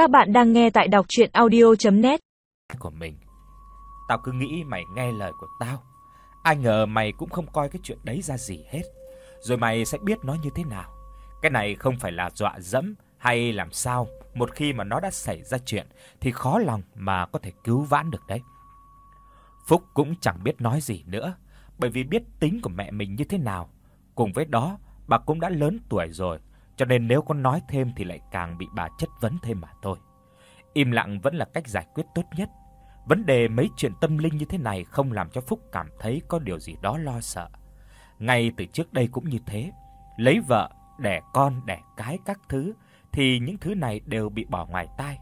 Các bạn đang nghe tại đọc audio net của mình. Tao cứ nghĩ mày nghe lời của tao. Ai ngờ mày cũng không coi cái chuyện đấy ra gì hết. Rồi mày sẽ biết nó như thế nào. Cái này không phải là dọa dẫm hay làm sao, một khi mà nó đã xảy ra chuyện thì khó lòng mà có thể cứu vãn được đấy. Phúc cũng chẳng biết nói gì nữa, bởi vì biết tính của mẹ mình như thế nào. Cùng với đó, bà cũng đã lớn tuổi rồi, cho nên nếu có nói thêm thì lại càng bị bà chất vấn thêm mà thôi. Im lặng vẫn là cách giải quyết tốt nhất. Vấn đề mấy chuyện tâm linh như thế này không làm cho Phúc cảm thấy có điều gì đó lo sợ. Ngay từ trước đây cũng như thế, lấy vợ, đẻ con, đẻ cái các thứ thì những thứ này đều bị bỏ ngoài tai.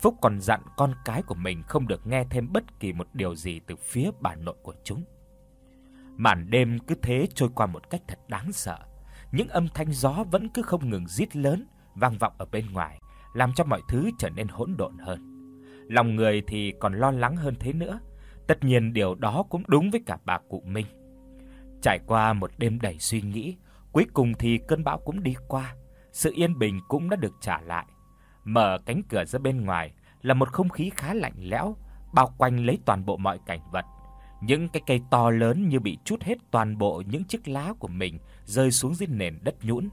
Phúc còn dặn con cái của mình không được nghe thêm bất kỳ một điều gì từ phía bà nội của chúng. Màn đêm cứ thế trôi qua một cách thật đáng sợ. Những âm thanh gió vẫn cứ không ngừng rít lớn vang vọng ở bên ngoài, làm cho mọi thứ trở nên hỗn độn hơn. Lòng người thì còn lo lắng hơn thế nữa. Tất nhiên điều đó cũng đúng với cả bà cụ Minh. Trải qua một đêm đầy suy nghĩ, cuối cùng thì cơn bão cũng đi qua, sự yên bình cũng đã được trả lại. Mở cánh cửa ra bên ngoài là một không khí khá lạnh lẽo, bao quanh lấy toàn bộ mọi cảnh vật. Những cái cây to lớn như bị trút hết toàn bộ những chiếc lá của mình rơi xuống dưới nền đất nhũn.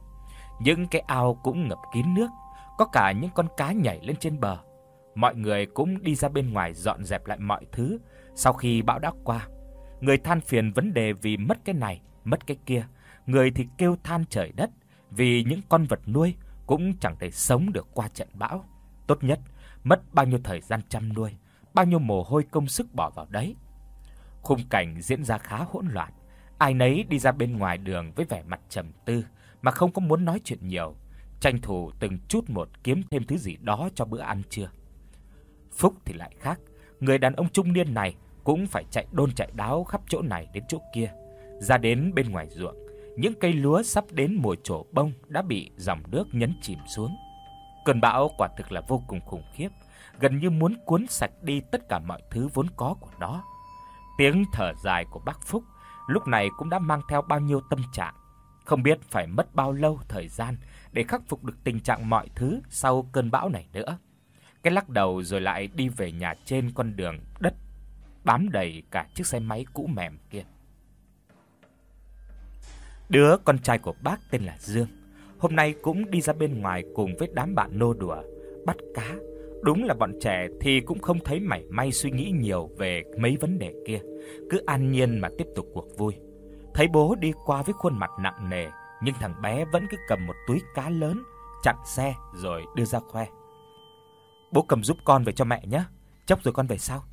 Những cái ao cũng ngập kín nước, có cả những con cá nhảy lên trên bờ. Mọi người cũng đi ra bên ngoài dọn dẹp lại mọi thứ sau khi bão đã qua. Người than phiền vấn đề vì mất cái này, mất cái kia, người thì kêu than trời đất vì những con vật nuôi cũng chẳng thể sống được qua trận bão. Tốt nhất mất bao nhiêu thời gian chăm nuôi, bao nhiêu mồ hôi công sức bỏ vào đấy. Khung cảnh diễn ra khá hỗn loạn, ai nấy đi ra bên ngoài đường với vẻ mặt trầm tư mà không có muốn nói chuyện nhiều, tranh thủ từng chút một kiếm thêm thứ gì đó cho bữa ăn trưa. Phúc thì lại khác, người đàn ông trung niên này cũng phải chạy đôn chạy đáo khắp chỗ này đến chỗ kia, ra đến bên ngoài ruộng, những cây lúa sắp đến mùa trổ bông đã bị dòng nước nhấn chìm xuống. Cơn bão quả thực là vô cùng khủng khiếp, gần như muốn cuốn sạch đi tất cả mọi thứ vốn có của nó. Tiếng thở dài của bác Phúc lúc này cũng đã mang theo bao nhiêu tâm trạng, không biết phải mất bao lâu thời gian để khắc phục được tình trạng mọi thứ sau cơn bão này nữa. Cái lắc đầu rồi lại đi về nhà trên con đường đất bám đầy cả chiếc xe máy cũ mềm kia. Đứa con trai của bác tên là Dương, hôm nay cũng đi ra bên ngoài cùng với đám bạn nô đùa, bắt cá. Đúng là bọn trẻ thì cũng không thấy mảy may suy nghĩ nhiều về mấy vấn đề kia, cứ an nhiên mà tiếp tục cuộc vui. Thấy bố đi qua với khuôn mặt nặng nề, nhưng thằng bé vẫn cứ cầm một túi cá lớn, chặn xe rồi đưa ra khoe. Bố cầm giúp con về cho mẹ nhé, chốc rồi con về sau.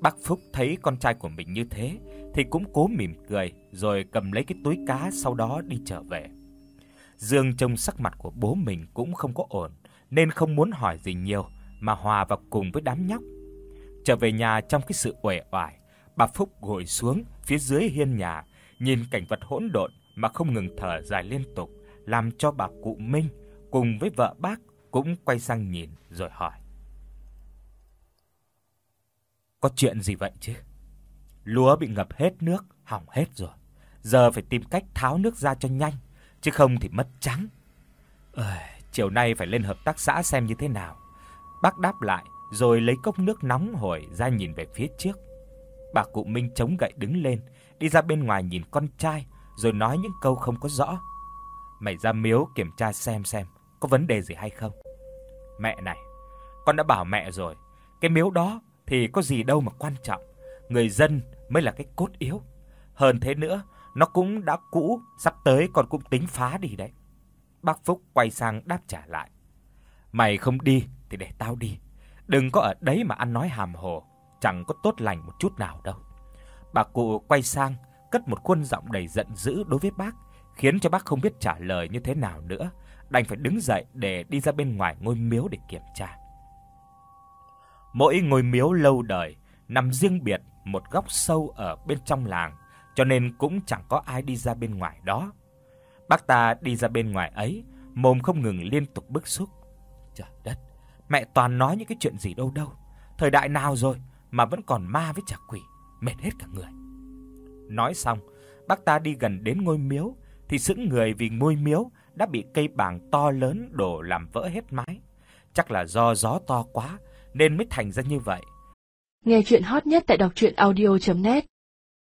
Bác Phúc thấy con trai của mình như thế thì cũng cố mỉm cười rồi cầm lấy cái túi cá sau đó đi trở về. Dương trông sắc mặt của bố mình cũng không có ổn nên không muốn hỏi gì nhiều mà hòa vào cùng với đám nhóc. Trở về nhà trong cái sự uể oải, bà Phúc ngồi xuống phía dưới hiên nhà, nhìn cảnh vật hỗn độn mà không ngừng thở dài liên tục, làm cho bà cụ Minh cùng với vợ bác cũng quay sang nhìn rồi hỏi: Có chuyện gì vậy chứ? Lúa bị ngập hết nước, hỏng hết rồi. Giờ phải tìm cách tháo nước ra cho nhanh, chứ không thì mất trắng. Ơi, chiều nay phải lên hợp tác xã xem như thế nào. Bác đáp lại rồi lấy cốc nước nóng hổi ra nhìn về phía trước. Bà cụ Minh chống gậy đứng lên, đi ra bên ngoài nhìn con trai rồi nói những câu không có rõ. Mày ra miếu kiểm tra xem xem có vấn đề gì hay không. Mẹ này, con đã bảo mẹ rồi, cái miếu đó thì có gì đâu mà quan trọng, người dân mới là cái cốt yếu. Hơn thế nữa, nó cũng đã cũ, sắp tới con cũng tính phá đi đấy. Bác Phúc quay sang đáp trả lại. Mày không đi thì để tao đi. Đừng có ở đấy mà ăn nói hàm hồ, chẳng có tốt lành một chút nào đâu. Bà cụ quay sang, cất một khuôn giọng đầy giận dữ đối với bác, khiến cho bác không biết trả lời như thế nào nữa, đành phải đứng dậy để đi ra bên ngoài ngôi miếu để kiểm tra. Mỗi ngôi miếu lâu đời nằm riêng biệt một góc sâu ở bên trong làng, cho nên cũng chẳng có ai đi ra bên ngoài đó. Bác ta đi ra bên ngoài ấy, mồm không ngừng liên tục bức xúc. Trời đất, mẹ toàn nói những cái chuyện gì đâu đâu. Thời đại nào rồi mà vẫn còn ma với chả quỷ, mệt hết cả người. Nói xong, bác ta đi gần đến ngôi miếu thì sững người vì ngôi miếu đã bị cây bàng to lớn đổ làm vỡ hết mái. chắc là do gió to quá nên mới thành ra như vậy. Nghe truyện hot nhất tại doctruyenaudio.net